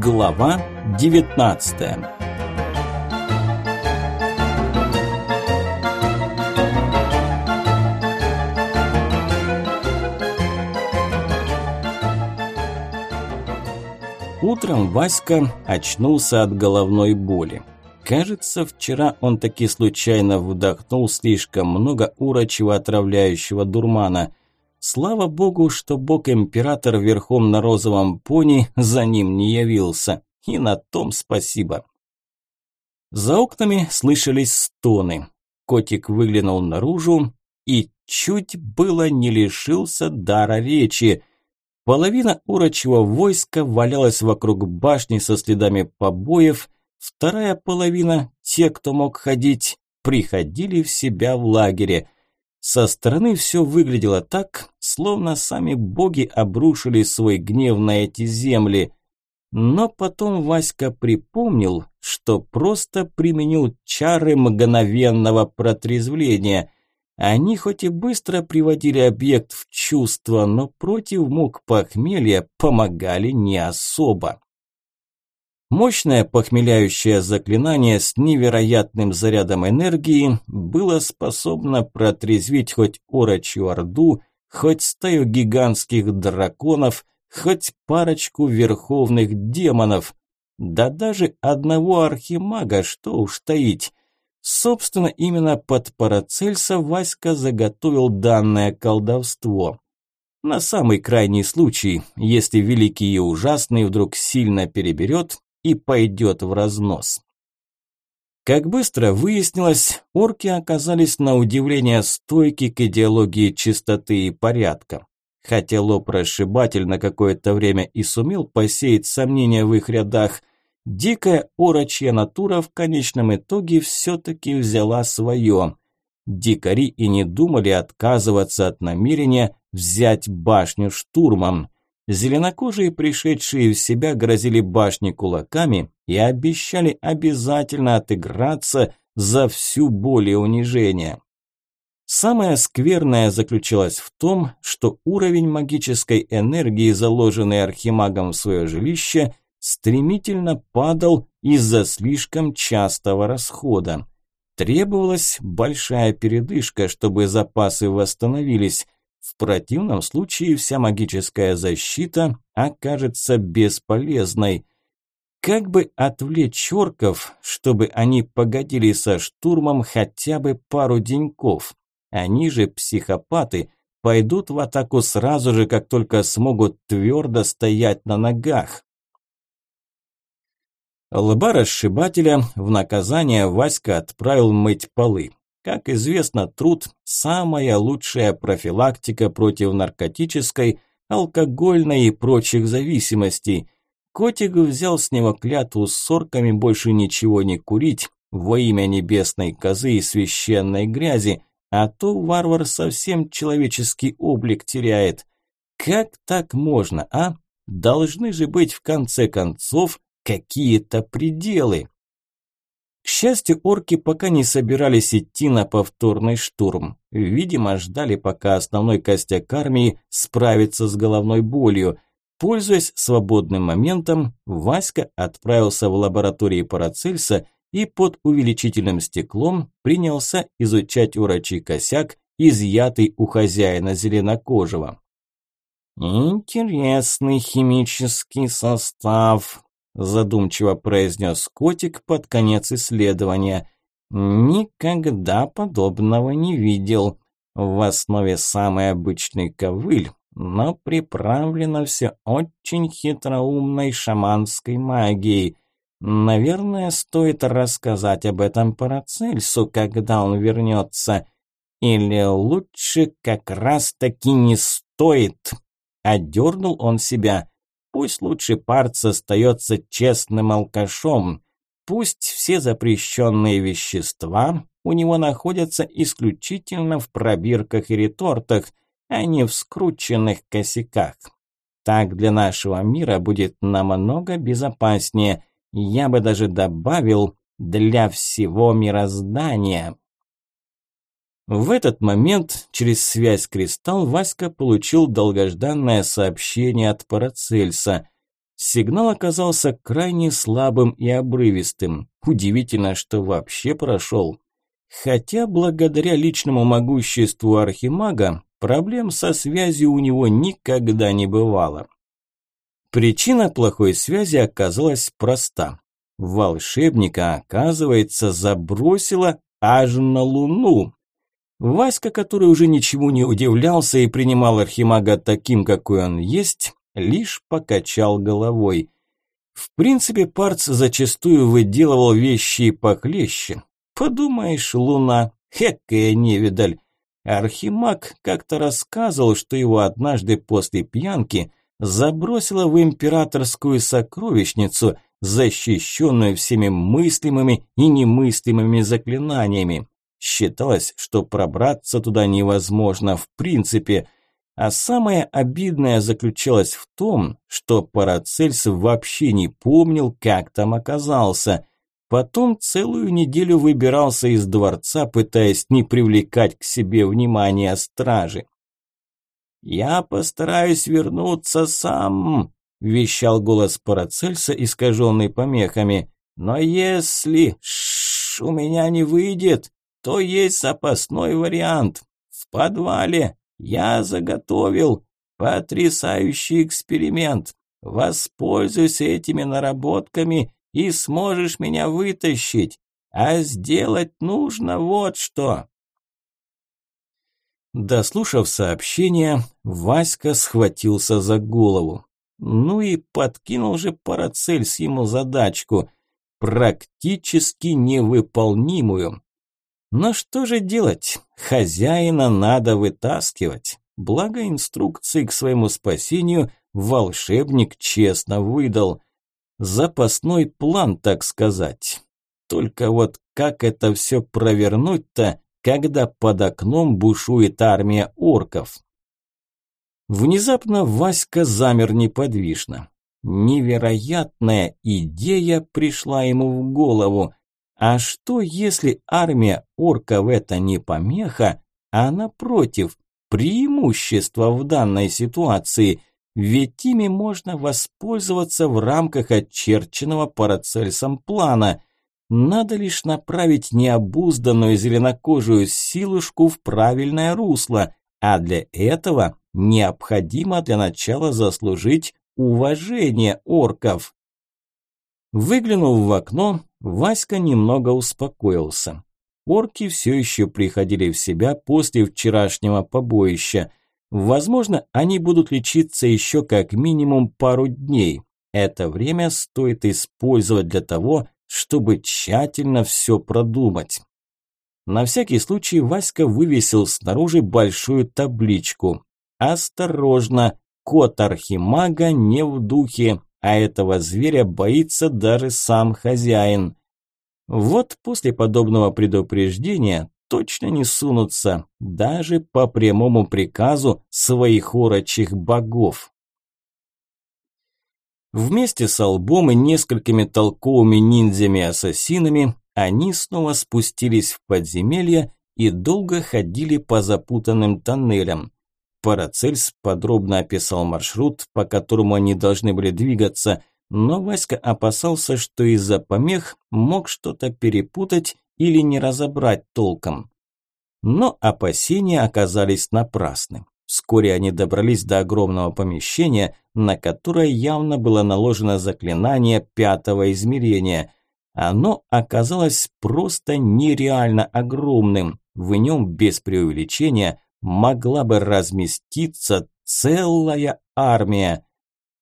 Глава 19 Утром Васька очнулся от головной боли. Кажется, вчера он таки случайно вдохнул слишком много урочего отравляющего дурмана. Слава богу, что бог-император верхом на розовом пони за ним не явился. И на том спасибо. За окнами слышались стоны. Котик выглянул наружу и чуть было не лишился дара речи. Половина урочего войска валялась вокруг башни со следами побоев, Вторая половина, те, кто мог ходить, приходили в себя в лагере. Со стороны все выглядело так, словно сами боги обрушили свой гнев на эти земли. Но потом Васька припомнил, что просто применил чары мгновенного протрезвления. Они хоть и быстро приводили объект в чувство, но против мук похмелья помогали не особо. Мощное похмеляющее заклинание с невероятным зарядом энергии было способно протрезвить хоть орочью орду, хоть стаю гигантских драконов, хоть парочку верховных демонов, да даже одного архимага, что уж таить. Собственно, именно под Парацельса Васька заготовил данное колдовство. На самый крайний случай, если Великий и Ужасный вдруг сильно переберет и пойдет в разнос. Как быстро выяснилось, орки оказались на удивление стойки к идеологии чистоты и порядка. Хотя лоб-расшибатель на какое-то время и сумел посеять сомнения в их рядах, дикая орочья натура в конечном итоге все-таки взяла свое. Дикари и не думали отказываться от намерения взять башню штурмом. Зеленокожие, пришедшие в себя, грозили башне кулаками и обещали обязательно отыграться за всю боль и унижение. Самое скверное заключалось в том, что уровень магической энергии, заложенный архимагом в свое жилище, стремительно падал из-за слишком частого расхода. Требовалась большая передышка, чтобы запасы восстановились, в противном случае вся магическая защита окажется бесполезной. Как бы отвлечь орков, чтобы они погодили со штурмом хотя бы пару деньков? Они же психопаты, пойдут в атаку сразу же, как только смогут твердо стоять на ногах. Лба расшибателя в наказание Васька отправил мыть полы. Как известно, труд – самая лучшая профилактика против наркотической, алкогольной и прочих зависимостей. Котик взял с него клятву с сорками больше ничего не курить во имя небесной козы и священной грязи, а то варвар совсем человеческий облик теряет. Как так можно, а? Должны же быть в конце концов какие-то пределы. К счастью, орки пока не собирались идти на повторный штурм. Видимо, ждали, пока основной костяк армии справится с головной болью. Пользуясь свободным моментом, Васька отправился в лаборатории Парацельса и под увеличительным стеклом принялся изучать урочий косяк, изъятый у хозяина зеленокожего. «Интересный химический состав», задумчиво произнес котик под конец исследования. Никогда подобного не видел. В основе самый обычный ковыль, но приправлено все очень хитроумной шаманской магией. Наверное, стоит рассказать об этом Парацельсу, когда он вернется. Или лучше как раз-таки не стоит. Одернул он себя. Пусть лучше парц остается честным алкашом. Пусть все запрещенные вещества у него находятся исключительно в пробирках и ретортах, а не в скрученных косяках. Так для нашего мира будет намного безопаснее. Я бы даже добавил для всего мироздания. В этот момент через связь Кристалл Васька получил долгожданное сообщение от Парацельса. Сигнал оказался крайне слабым и обрывистым. Удивительно, что вообще прошел. Хотя благодаря личному могуществу архимага проблем со связью у него никогда не бывало. Причина плохой связи оказалась проста. Волшебника, оказывается, забросило аж на Луну. Васька, который уже ничего не удивлялся и принимал Архимага таким, какой он есть, лишь покачал головой. В принципе, Парц зачастую выделывал вещи похлеще. Подумаешь, Луна, хекая невидаль. Архимаг как-то рассказывал, что его однажды после пьянки забросило в императорскую сокровищницу, защищенную всеми мыслимыми и немыслимыми заклинаниями. Считалось, что пробраться туда невозможно в принципе, а самое обидное заключалось в том, что Парацельс вообще не помнил, как там оказался. Потом целую неделю выбирался из дворца, пытаясь не привлекать к себе внимания стражи. «Я постараюсь вернуться сам», – вещал голос Парацельса, искаженный помехами. «Но если ш у меня не выйдет, то есть запасной вариант. В подвале я заготовил потрясающий эксперимент. Воспользуйся этими наработками и сможешь меня вытащить. А сделать нужно вот что. Дослушав сообщение, Васька схватился за голову. Ну и подкинул же Парацельс ему задачку, практически невыполнимую. Но что же делать? Хозяина надо вытаскивать. Благо инструкции к своему спасению волшебник честно выдал. Запасной план, так сказать. Только вот как это все провернуть-то, когда под окном бушует армия орков? Внезапно Васька замер неподвижно. Невероятная идея пришла ему в голову. А что, если армия орков это не помеха, а напротив, преимущество в данной ситуации? Ведь ими можно воспользоваться в рамках очерченного Парацельсом плана. Надо лишь направить необузданную зеленокожую силушку в правильное русло, а для этого необходимо для начала заслужить уважение орков. Выглянув в окно, Васька немного успокоился. Орки все еще приходили в себя после вчерашнего побоища. Возможно, они будут лечиться еще как минимум пару дней. Это время стоит использовать для того, чтобы тщательно все продумать. На всякий случай Васька вывесил снаружи большую табличку. «Осторожно! Кот Архимага не в духе а этого зверя боится даже сам хозяин. Вот после подобного предупреждения точно не сунутся, даже по прямому приказу своих орочих богов. Вместе с Албом и несколькими толковыми ниндзями-ассасинами они снова спустились в подземелье и долго ходили по запутанным тоннелям. Парацельс подробно описал маршрут, по которому они должны были двигаться, но Васька опасался, что из-за помех мог что-то перепутать или не разобрать толком. Но опасения оказались напрасны. Вскоре они добрались до огромного помещения, на которое явно было наложено заклинание пятого измерения. Оно оказалось просто нереально огромным. В нем без преувеличения могла бы разместиться целая армия.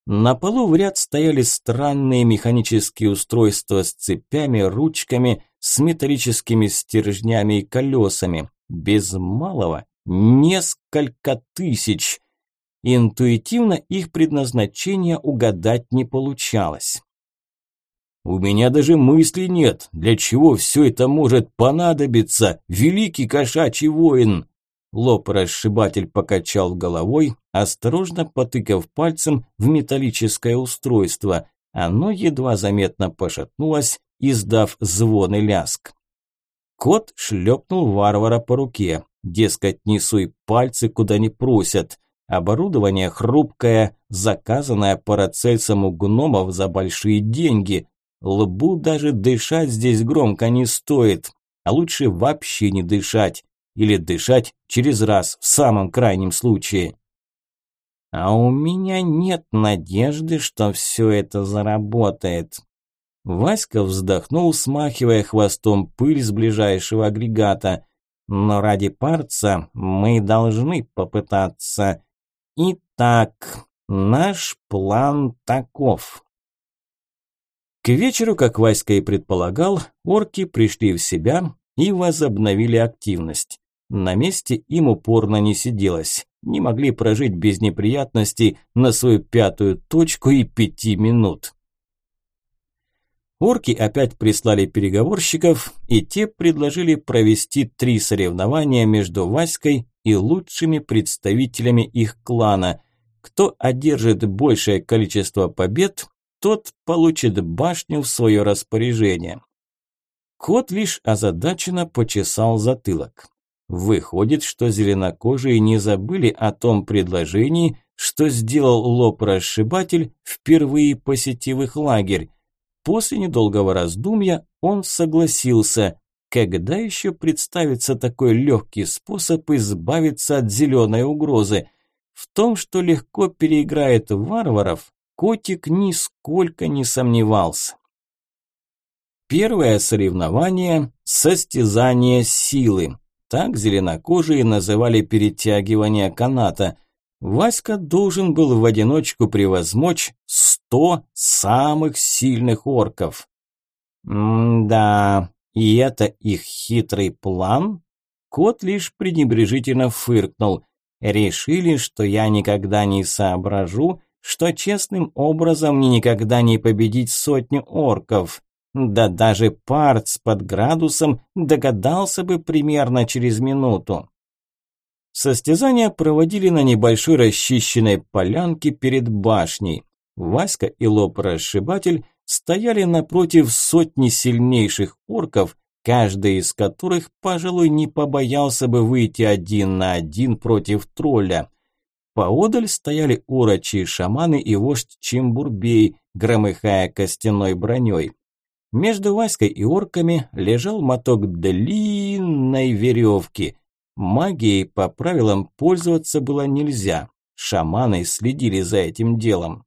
На полу в ряд стояли странные механические устройства с цепями, ручками, с металлическими стержнями и колесами. Без малого несколько тысяч. Интуитивно их предназначение угадать не получалось. «У меня даже мысли нет, для чего все это может понадобиться, великий кошачий воин!» Лоб-расшибатель покачал головой, осторожно потыкав пальцем в металлическое устройство. Оно едва заметно пошатнулось, издав звон и ляск. Кот шлепнул варвара по руке. Дескать, не суй пальцы, куда не просят. Оборудование хрупкое, заказанное парацельсом у гномов за большие деньги. Лбу даже дышать здесь громко не стоит, а лучше вообще не дышать. Или дышать через раз, в самом крайнем случае. А у меня нет надежды, что все это заработает. Васька вздохнул, смахивая хвостом пыль с ближайшего агрегата. Но ради парца мы должны попытаться. Итак, наш план таков. К вечеру, как Васька и предполагал, орки пришли в себя и возобновили активность. На месте им упорно не сиделось. Не могли прожить без неприятностей на свою пятую точку и пяти минут. Орки опять прислали переговорщиков, и те предложили провести три соревнования между Васькой и лучшими представителями их клана. Кто одержит большее количество побед, тот получит башню в свое распоряжение. Кот лишь озадаченно почесал затылок. Выходит, что зеленокожие не забыли о том предложении, что сделал лоб-расшибатель, впервые посетив их лагерь. После недолгого раздумья он согласился. Когда еще представится такой легкий способ избавиться от зеленой угрозы? В том, что легко переиграет варваров, Котик нисколько не сомневался. Первое соревнование – состязание силы. Так зеленокожие называли перетягивание каната. Васька должен был в одиночку превозмочь сто самых сильных орков. М-да, и это их хитрый план? Кот лишь пренебрежительно фыркнул. Решили, что я никогда не соображу, что честным образом мне никогда не победить сотню орков. Да даже парц под градусом догадался бы примерно через минуту. Состязания проводили на небольшой расчищенной полянке перед башней. Васька и лоб-расшибатель стояли напротив сотни сильнейших орков, каждый из которых, пожалуй, не побоялся бы выйти один на один против тролля. Поодаль стояли урочи, шаманы и вождь Чимбурбей, громыхая костяной броней. Между Васькой и орками лежал моток длинной веревки. Магией по правилам пользоваться было нельзя. Шаманы следили за этим делом.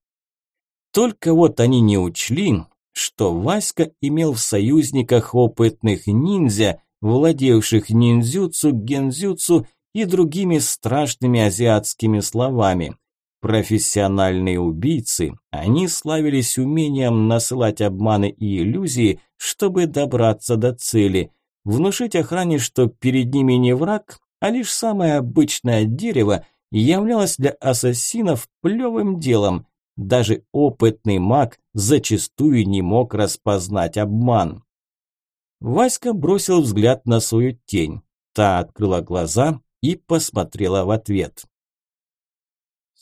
Только вот они не учли, что Васька имел в союзниках опытных ниндзя, владевших ниндзюцу, гензюцу и другими страшными азиатскими словами. Профессиональные убийцы, они славились умением насылать обманы и иллюзии, чтобы добраться до цели, внушить охране, что перед ними не враг, а лишь самое обычное дерево, являлось для ассасинов плевым делом. Даже опытный маг зачастую не мог распознать обман. Васька бросил взгляд на свою тень. Та открыла глаза и посмотрела в ответ.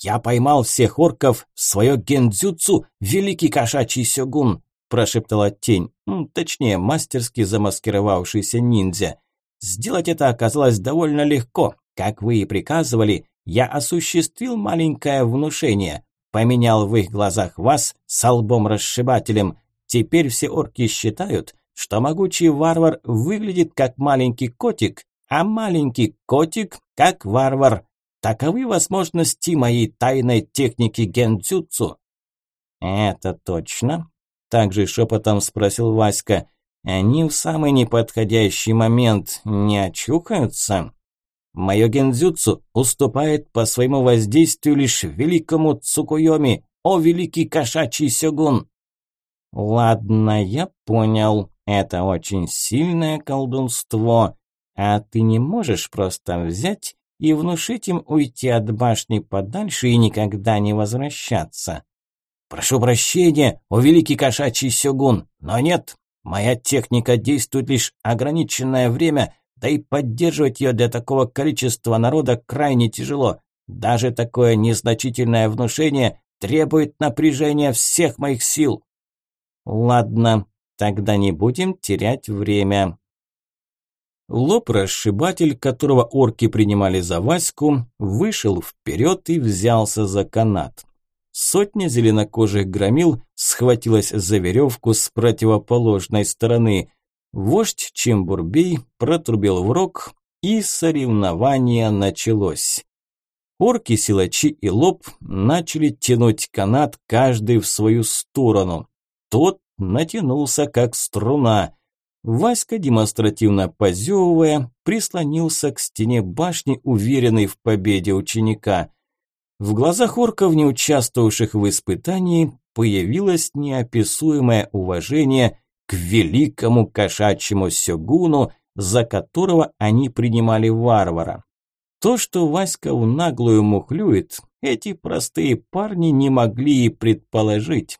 «Я поймал всех орков в свое гендзюцу, великий кошачий сёгун», прошептала тень, точнее, мастерски замаскировавшийся ниндзя. «Сделать это оказалось довольно легко. Как вы и приказывали, я осуществил маленькое внушение, поменял в их глазах вас с албом-расшибателем. Теперь все орки считают, что могучий варвар выглядит как маленький котик, а маленький котик как варвар. Таковы возможности моей тайной техники гендзюцу. Это точно? Также шепотом спросил Васька. Они в самый неподходящий момент не очухаются? Мое гендзюцу уступает по своему воздействию лишь великому Цукуйоми, о великий кошачий сёгун. Ладно, я понял. Это очень сильное колдунство. А ты не можешь просто взять и внушить им уйти от башни подальше и никогда не возвращаться. Прошу прощения, о великий кошачий сёгун, но нет, моя техника действует лишь ограниченное время, да и поддерживать ее для такого количества народа крайне тяжело. Даже такое незначительное внушение требует напряжения всех моих сил. Ладно, тогда не будем терять время. Лоб-расшибатель, которого орки принимали за Ваську, вышел вперед и взялся за канат. Сотня зеленокожих громил схватилась за веревку с противоположной стороны. Вождь Чембурбей протрубил в рог, и соревнование началось. Орки-силачи и лоб начали тянуть канат каждый в свою сторону. Тот натянулся как струна. Васька, демонстративно позевывая, прислонился к стене башни, уверенный в победе ученика. В глазах орков, не участвовавших в испытании, появилось неописуемое уважение к великому кошачьему сёгуну, за которого они принимали варвара. То, что Васька в наглую мухлюет, эти простые парни не могли и предположить.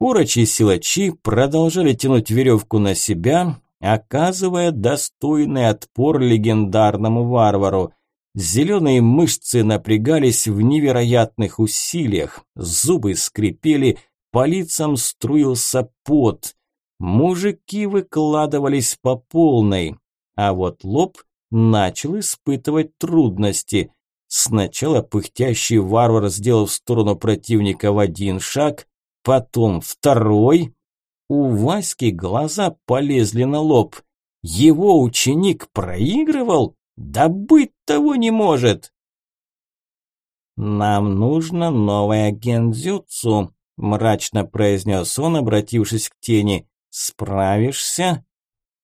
Урочи-силачи продолжали тянуть веревку на себя, оказывая достойный отпор легендарному варвару. Зеленые мышцы напрягались в невероятных усилиях, зубы скрипели, по лицам струился пот. Мужики выкладывались по полной, а вот лоб начал испытывать трудности. Сначала пыхтящий варвар сделал в сторону противника в один шаг, потом второй. У Васьки глаза полезли на лоб. Его ученик проигрывал? Да быть того не может! «Нам нужно новое гензюцу», – мрачно произнес он, обратившись к тени. «Справишься?»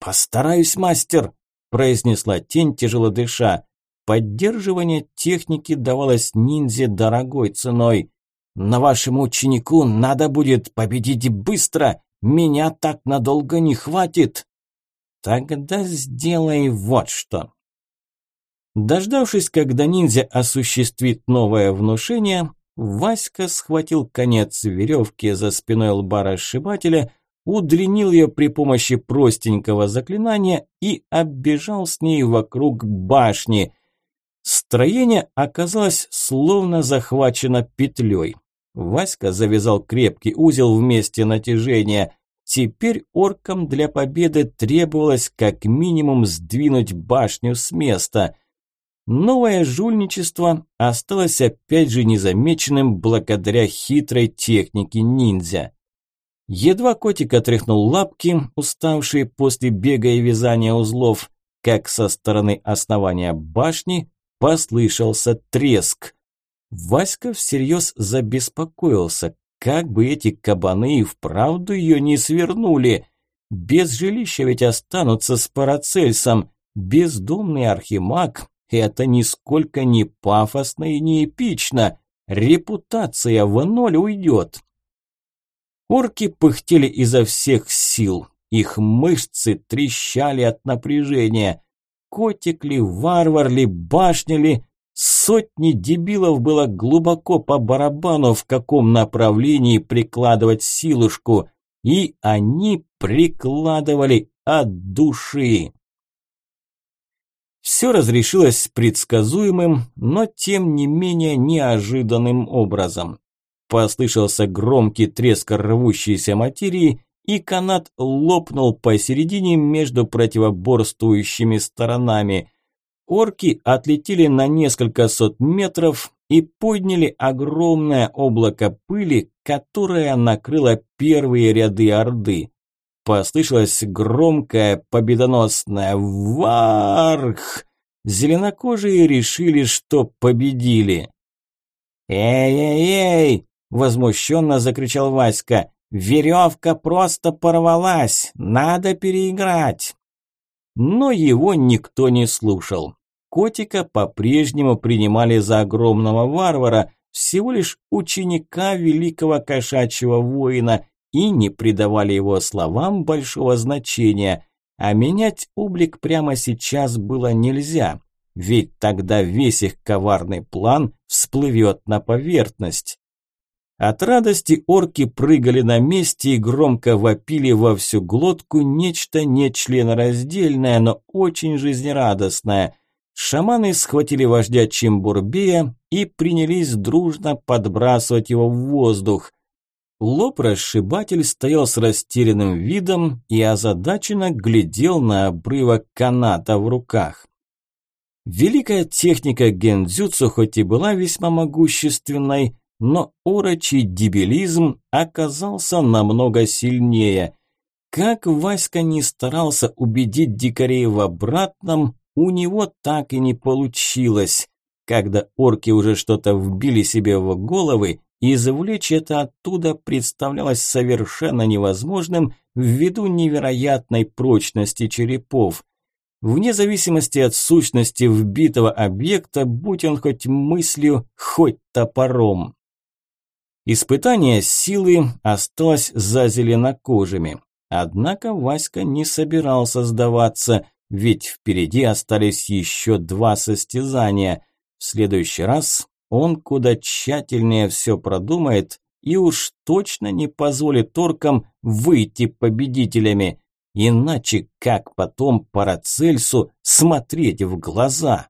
«Постараюсь, мастер», – произнесла тень, тяжело дыша. Поддерживание техники давалось ниндзя дорогой ценой. На вашему ученику надо будет победить быстро, меня так надолго не хватит. Тогда сделай вот что. Дождавшись, когда ниндзя осуществит новое внушение, Васька схватил конец веревки за спиной лба расшибателя, удлинил ее при помощи простенького заклинания и оббежал с ней вокруг башни. Строение оказалось словно захвачено петлей. Васька завязал крепкий узел в месте натяжения. Теперь оркам для победы требовалось как минимум сдвинуть башню с места. Новое жульничество осталось опять же незамеченным благодаря хитрой технике ниндзя. Едва котик отряхнул лапки, уставшие после бега и вязания узлов, как со стороны основания башни послышался треск. Васька всерьез забеспокоился, как бы эти кабаны и вправду ее не свернули. Без жилища ведь останутся с Парацельсом. Бездомный архимаг – это нисколько не пафосно и не эпично. Репутация в ноль уйдет. Орки пыхтели изо всех сил. Их мышцы трещали от напряжения. Котик ли, варвар ли, башня ли, сотни дебилов было глубоко по барабану, в каком направлении прикладывать силушку, и они прикладывали от души. Все разрешилось предсказуемым, но тем не менее неожиданным образом. Послышался громкий треск рвущейся материи, и канат лопнул посередине между противоборствующими сторонами. Орки отлетели на несколько сот метров и подняли огромное облако пыли, которое накрыло первые ряды Орды. Послышалось громкое победоносное «Варх!». Зеленокожие решили, что победили. «Эй-эй-эй!» – возмущенно закричал Васька. Веревка просто порвалась, надо переиграть. Но его никто не слушал. Котика по-прежнему принимали за огромного варвара, всего лишь ученика великого кошачьего воина, и не придавали его словам большого значения. А менять облик прямо сейчас было нельзя, ведь тогда весь их коварный план всплывет на поверхность. От радости орки прыгали на месте и громко вопили во всю глотку нечто нечленораздельное, но очень жизнерадостное. Шаманы схватили вождя Чимбурбея и принялись дружно подбрасывать его в воздух. Лоб-расшибатель стоял с растерянным видом и озадаченно глядел на обрывок каната в руках. Великая техника гендзюцу хоть и была весьма могущественной, но урочий дебилизм оказался намного сильнее. Как Васька не старался убедить дикарей в обратном, у него так и не получилось. Когда орки уже что-то вбили себе в головы, извлечь это оттуда представлялось совершенно невозможным ввиду невероятной прочности черепов. Вне зависимости от сущности вбитого объекта, будь он хоть мыслью, хоть топором. Испытание силы осталось за зеленокожими. Однако Васька не собирался сдаваться, ведь впереди остались еще два состязания. В следующий раз он куда тщательнее все продумает и уж точно не позволит оркам выйти победителями. Иначе как потом Парацельсу смотреть в глаза?